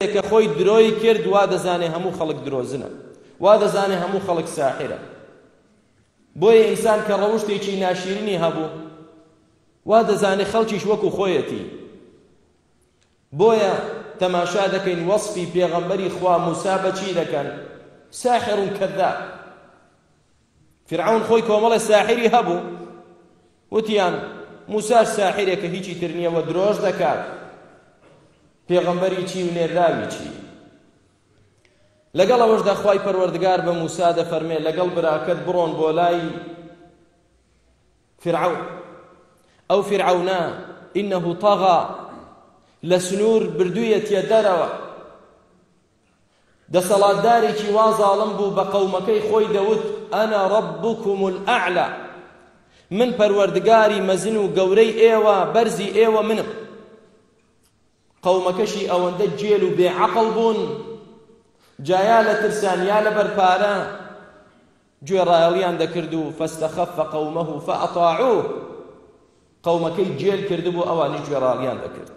کە خۆی درۆی کرد وا دەزانێ هەموو خەڵک درۆزنە وا دەزانێ هەموو خەڵک ساحرە بۆیە ئینسان کە ڕەوشتێکی ناشیرنی هەبوو وا دەزانێ خەڵکیش وەکو خۆیەتی بۆیە تەماشا دەکەین وەصفی پێغەمبەری خوا موسا بەچی دەکەن ساحر کەذاب فیرعەون خۆی کۆمەڵێ ساحیری هەبوو وتیان موساش ساحیرێکە هیچی تر نییە و درۆش دەکات پێغەمبەری چی و نێرداوی چی لەگەڵ ئەوەش دەخوای پەروەردگار بە موسا دەفەرمێ لەگەڵ براکەت بڕۆن بۆ لای فرعون ئەو فرعونە ئینه طغا لە سنوور بردوویەتیە دەرەوە دەسەڵاتدارێکی وا زاڵم بوو بە قەومەکەی خۆی دەوت، انا ربکم الاعلی، من پەروەردگاری مەزن و گەورەی ئێوە، بەرزی ئێوە منم. قەومەکەشی ئەوەندە گێل و بێ عەقڵ بوون، جا یا لە ترسان یا لەبەر پارە، گوێڕایەڵیان دەکرد و فاستخف قومه فاطاعوه، قەومەکەی گێل کردبوو ئەوانیش گوێڕایەڵیان دەکرد.